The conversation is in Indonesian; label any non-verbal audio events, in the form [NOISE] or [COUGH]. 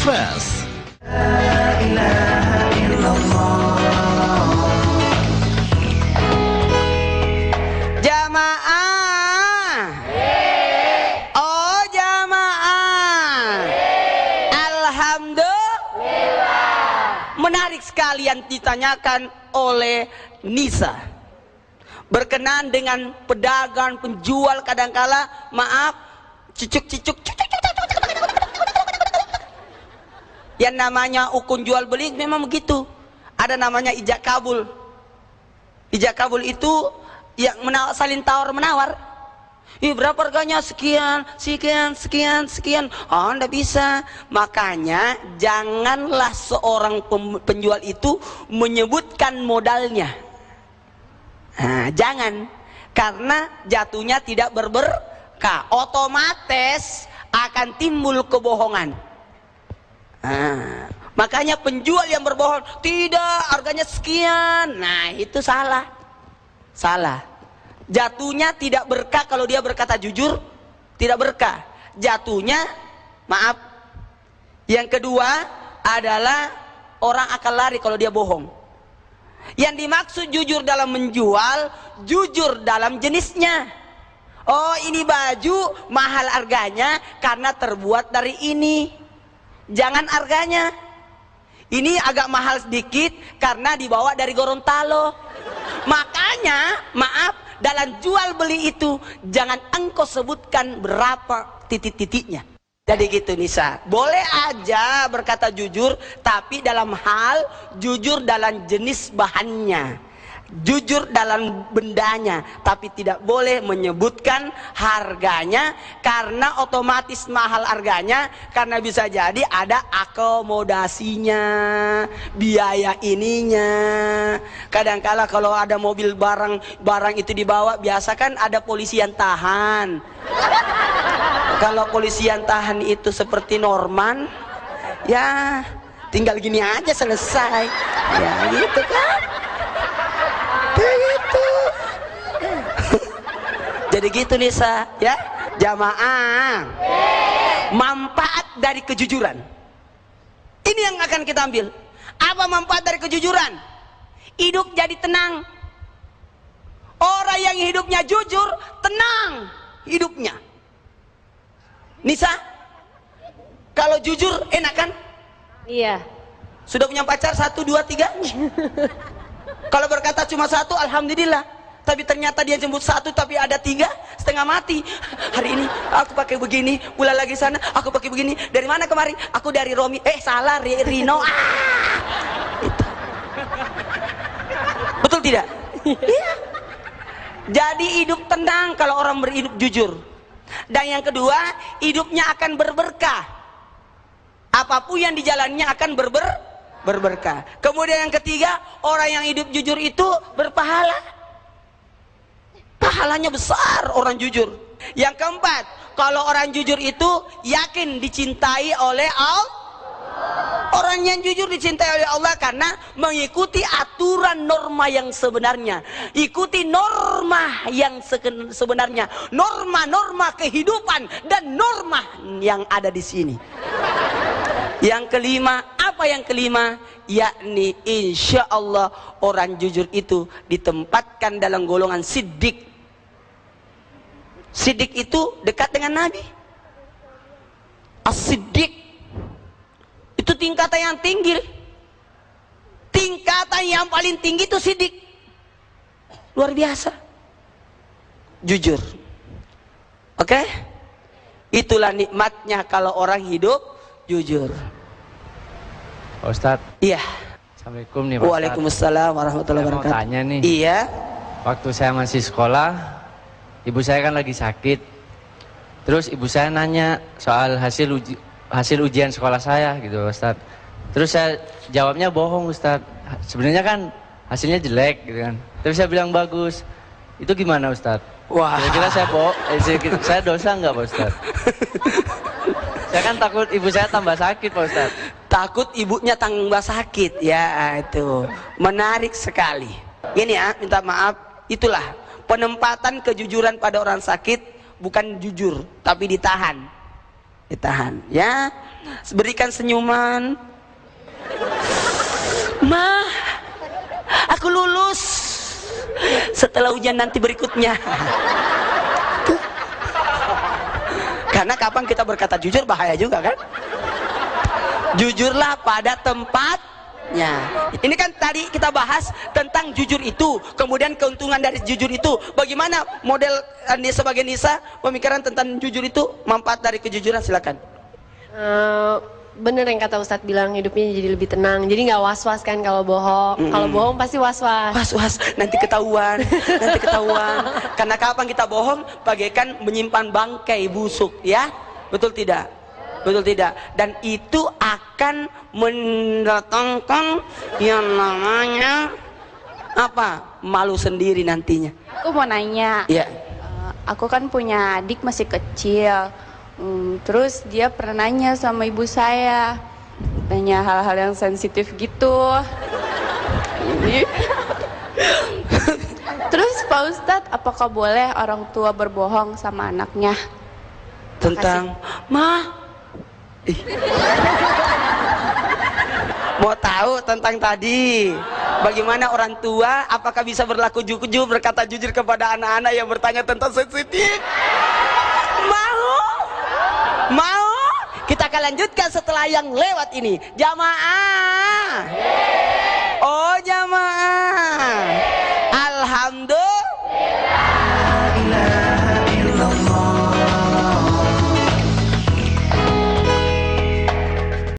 Fast. Jamaah. Oh jamaah. Alhamdulillah. Menarik sekali yang ditanyakan oleh Nisa. Berkenan dengan pedagang, penjual kadangkala, maaf, cicuk-cicuk, yang namanya ukun jual beli memang begitu. Ada namanya ijak kabul. Ijak kabul itu yang menawar, saling tawar menawar. Ih, berapa harganya? Sekian, sekian, sekian, sekian. Oh, anda bisa. Makanya janganlah seorang penjual itu menyebutkan modalnya. Nah, jangan. Karena jatuhnya tidak berberkah. Otomatis akan timbul kebohongan. Nah, makanya penjual yang berbohong, tidak harganya sekian. Nah, itu salah. Salah. Jatuhnya tidak berkah kalau dia berkata jujur, tidak berkah. Jatuhnya maaf. Yang kedua adalah orang akan lari kalau dia bohong. Yang dimaksud jujur dalam menjual, jujur dalam jenisnya. Oh, ini baju mahal harganya karena terbuat dari ini. Jangan harganya. Ini agak mahal sedikit karena dibawa dari Gorontalo. Makanya, maaf, dalam jual beli itu jangan engkau sebutkan berapa titik-titiknya. Jadi gitu Nisa, boleh aja berkata jujur, tapi dalam hal jujur dalam jenis bahannya jujur dalam bendanya tapi tidak boleh menyebutkan harganya karena otomatis mahal harganya karena bisa jadi ada akomodasinya biaya ininya. Kadangkala kalau ada mobil barang barang itu dibawa biasa kan ada polisi yang tahan. Kalau polisi yang tahan itu seperti Norman ya tinggal gini aja selesai. Ya gitu kan Begitu. Jadi gitu Nisa, ya. Jamaah. Manfaat dari kejujuran. Ini yang akan kita ambil. Apa manfaat dari kejujuran? Hidup jadi tenang. Orang yang hidupnya jujur, tenang hidupnya. Nisa, kalau jujur enak kan? Iya. Sudah punya pacar satu, dua, tiga? [LAUGHS] Kalau berkata cuma satu, alhamdulillah. Tapi ternyata dia jemput satu, tapi ada tiga, setengah mati. Hari ini aku pakai begini, pulang lagi sana, aku pakai begini. Dari mana kemarin? Aku dari Romi. Eh salah, Ri- Rino. Ah! Itu. Betul tidak? Iya. Jadi hidup tenang kalau orang berhidup jujur. Dan yang kedua, hidupnya akan berberkah. Apa pun yang dijalannya akan berber berberkah. Kemudian yang ketiga, orang yang hidup jujur itu berpahala. Pahalanya besar orang jujur. Yang keempat, kalau orang jujur itu yakin dicintai oleh Allah. Orang yang jujur dicintai oleh Allah karena mengikuti aturan norma yang sebenarnya. Ikuti norma yang sebenarnya. Norma-norma kehidupan dan norma yang ada di sini. Yang kelima, apa yang kelima? Yakni insya Allah orang jujur itu ditempatkan dalam golongan siddiq. Siddiq itu dekat dengan Nabi. As-siddiq itu tingkatan yang tinggi. Tingkatan yang paling tinggi itu siddiq. Luar biasa. Jujur. Oke? Itulah nikmatnya kalau orang hidup jujur. Pak Ustadz, Iya. Assalamualaikum nih Pak. Waalaikumsalam warahmatullahi Saya mau wabarakatuh. tanya nih. Iya. Waktu saya masih sekolah, ibu saya kan lagi sakit. Terus ibu saya nanya soal hasil uji, hasil ujian sekolah saya gitu Pak Ustadz. Terus saya jawabnya bohong Ustadz. Sebenarnya kan hasilnya jelek gitu kan. Tapi saya bilang bagus. Itu gimana Ustadz? Wah. Kira-kira saya bohong, eh, saya- dosa nggak Pak Ustadz? [LAUGHS] saya kan takut ibu saya tambah sakit Pak Ustadz. Takut ibunya tambah sakit. Ya, itu. Menarik sekali. Ini ya, minta maaf. Itulah penempatan kejujuran pada orang sakit bukan jujur, tapi ditahan. ditahan ya? Berikan senyuman. Ma aku lulus setelah ujian nanti berikutnya. Karena kapan kita berkata jujur bahaya juga kan? Jujurlah pada tempatnya ini kan tadi kita bahas tentang jujur itu kemudian keuntungan dari jujur itu. Bagaimana model Anda sebagai Nisa pemikiran tentang jujur itu manfaat dari kejujuran? Silakan. Eh, bener yang kata Ustadz bilang hidupnya jadi lebih tenang. Jadi nggak was-was kan kalau bohong. Kalau bohong pasti was-was. was was nanti ketahuan nanti ketahuan. [LAUGHS] Karena kapan kita bohong? Bagaikan menyimpan bangkai busuk ya? Betul tidak betul tidak dan itu akan mendatangkan yang namanya apa malu sendiri nantinya Aku mau nanya, ya aku kan punya adik masih kecil, Hmm, terus dia pernah nanya sama ibu saya, nanya hal-hal yang sensitif gitu. Ini. [LAUGHS] terus Pak Ustadz, apakah boleh orang tua berbohong sama anaknya? tentang mah. Mau tahu tentang tadi? Bagaimana orang tua? Apakah bisa berlaku jujur berkata jujur kepada anak-anak yang bertanya tentang sensitif? Mau? Mau? Kita akan lanjutkan setelah yang lewat ini. Jamaah